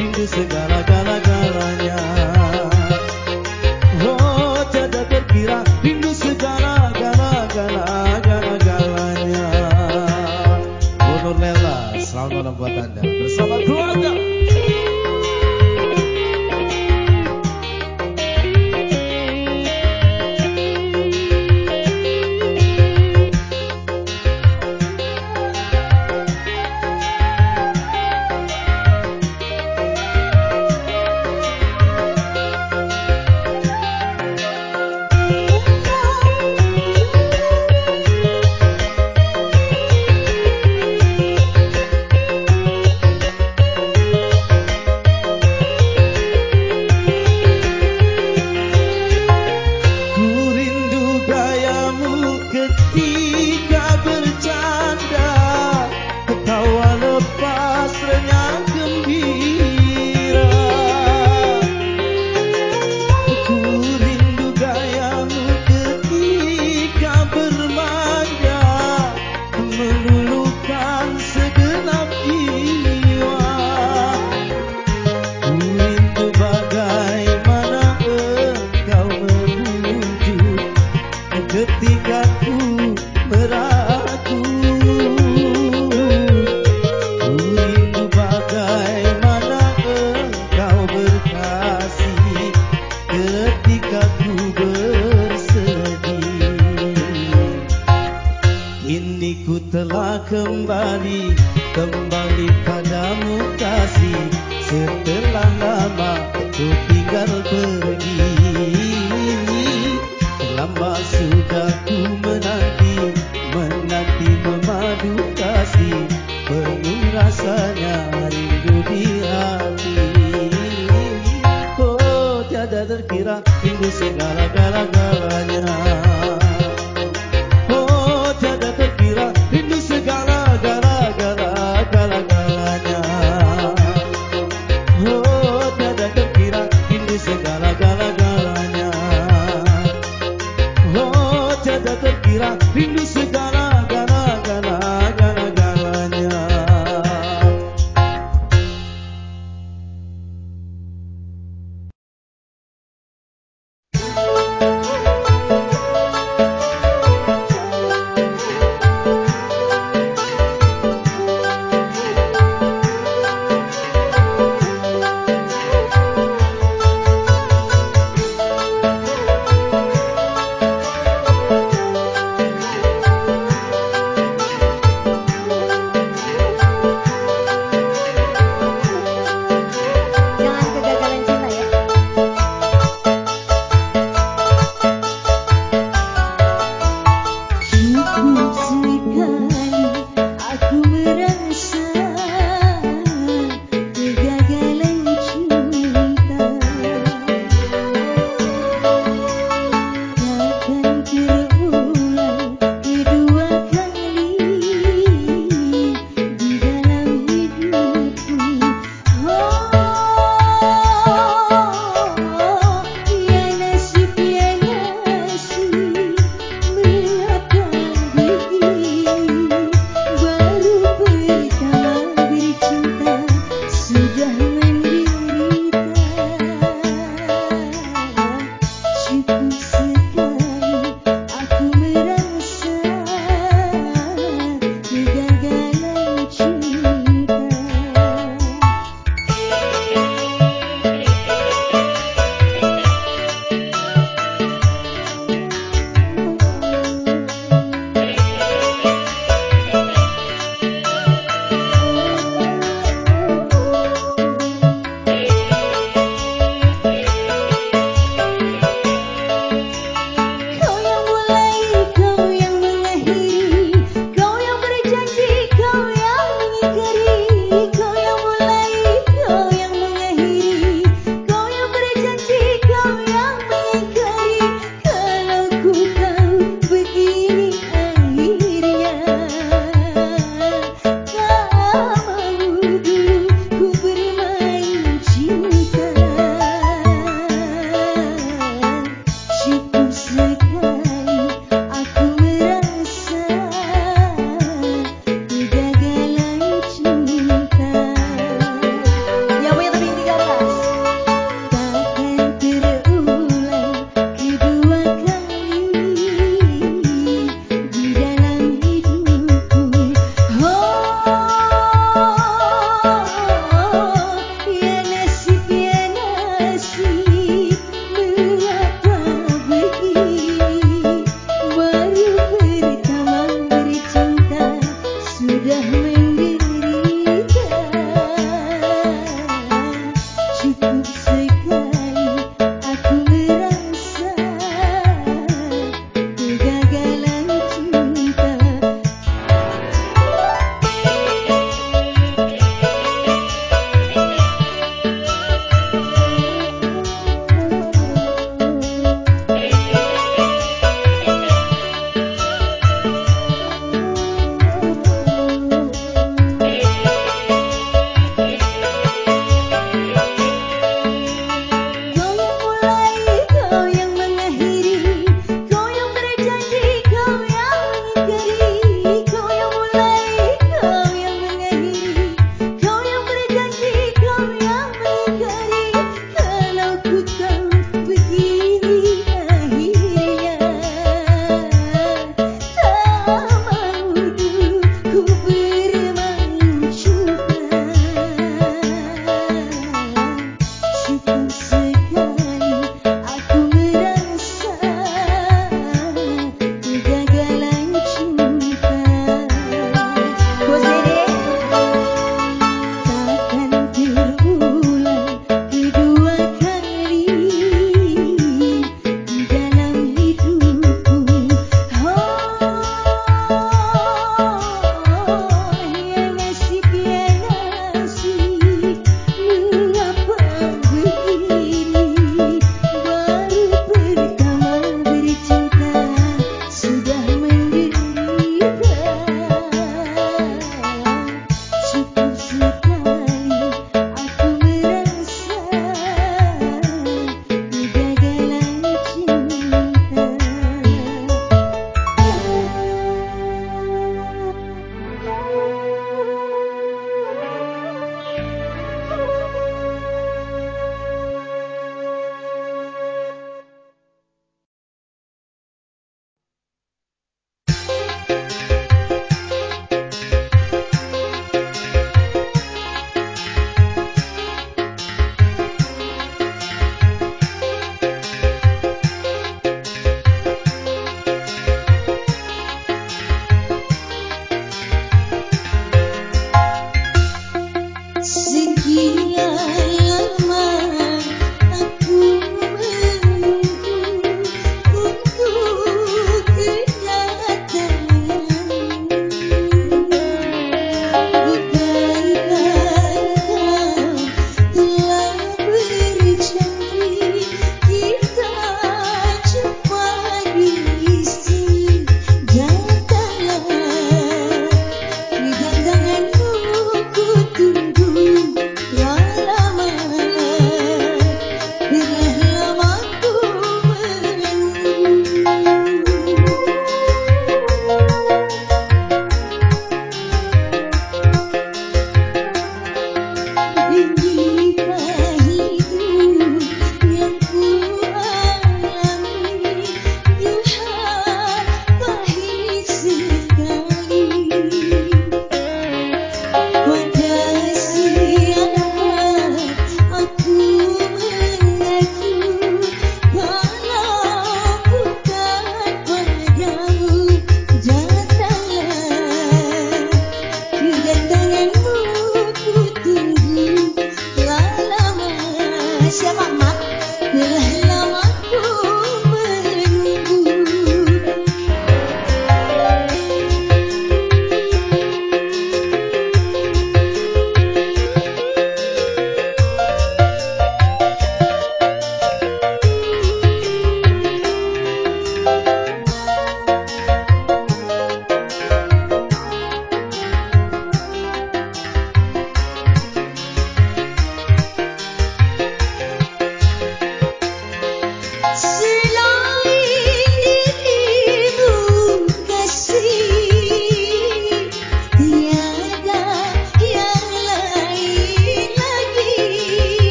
ini segala-gala-galanya Oh tiada terkira rindu segala-gala-gala-galanya Honor Lela, selamat malam buat Anda. Bersama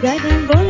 garden boy.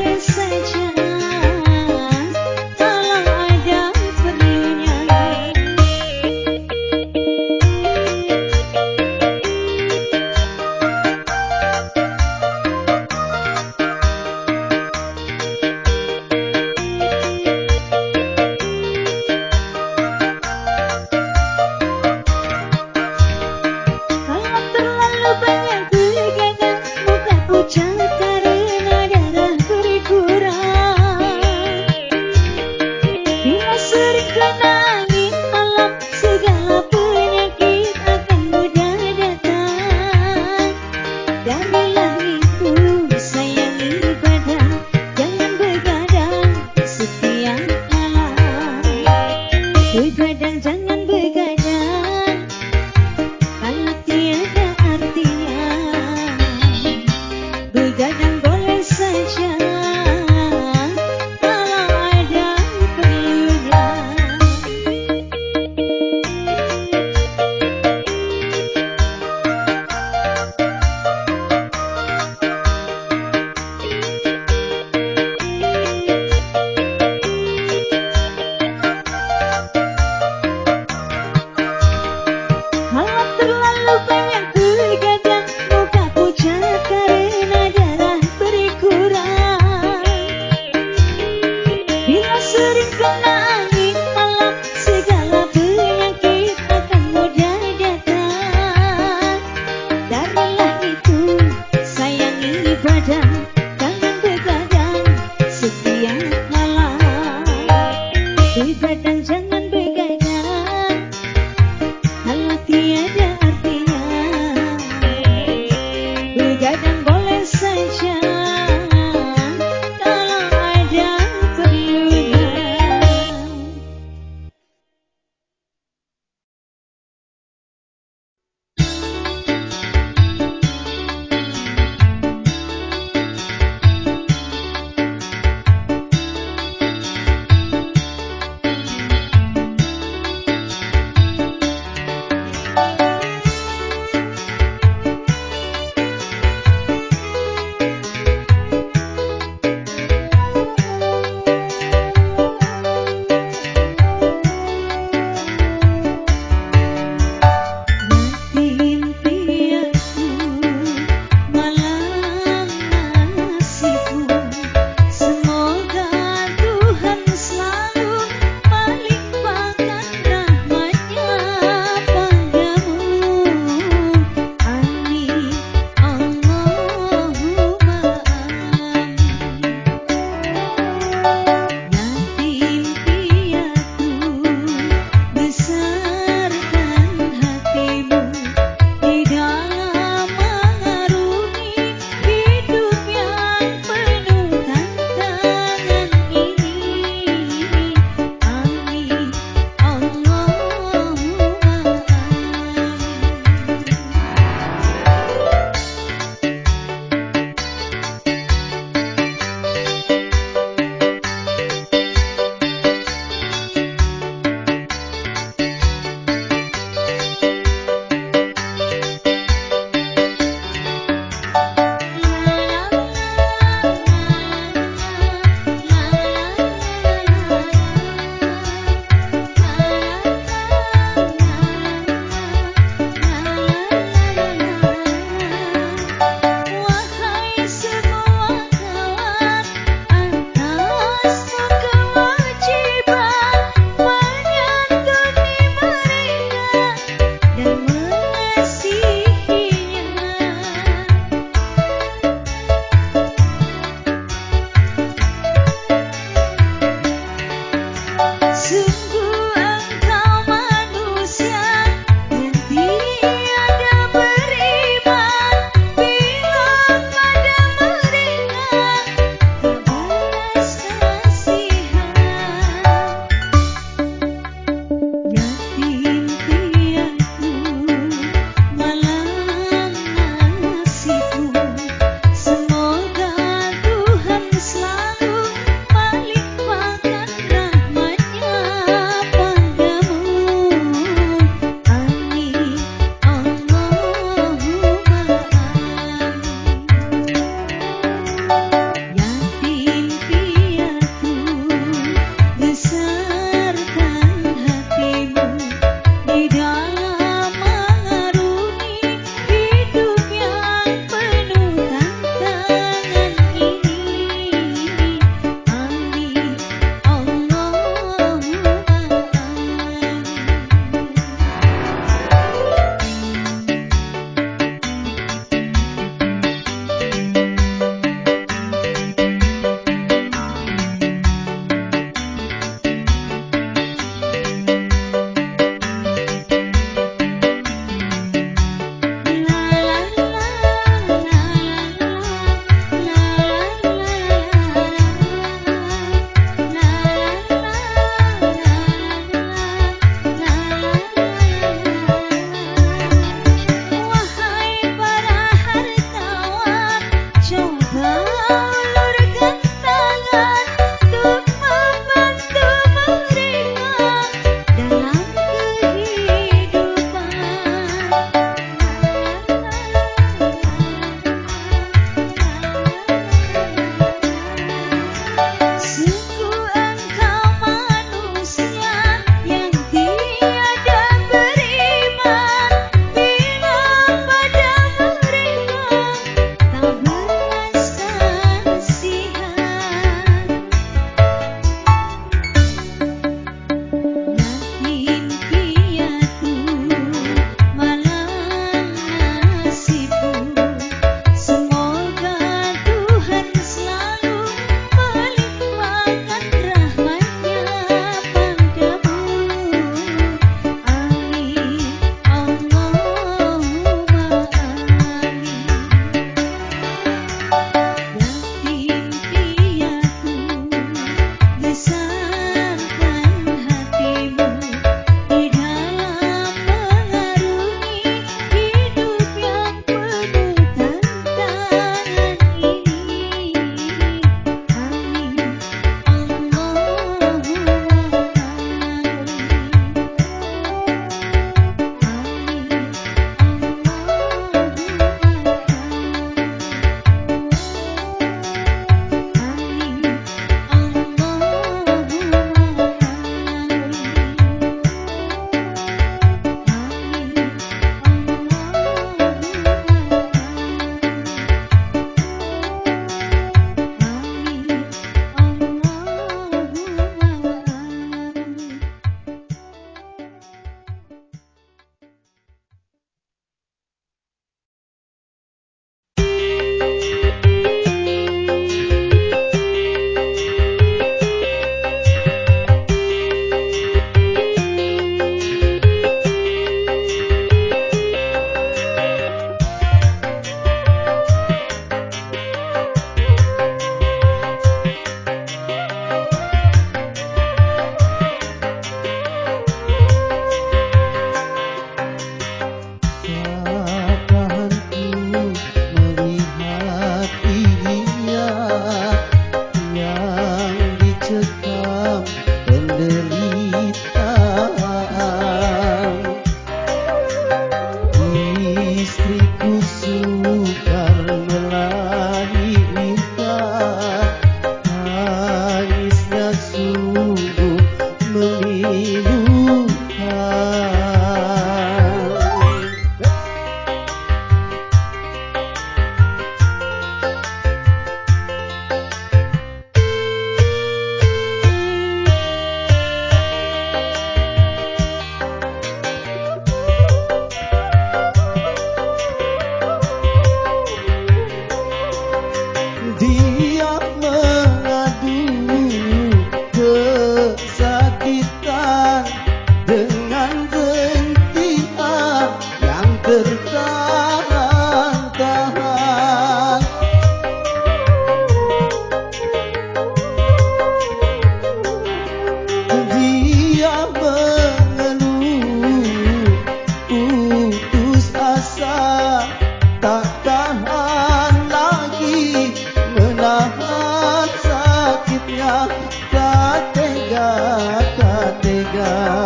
God.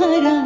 हरा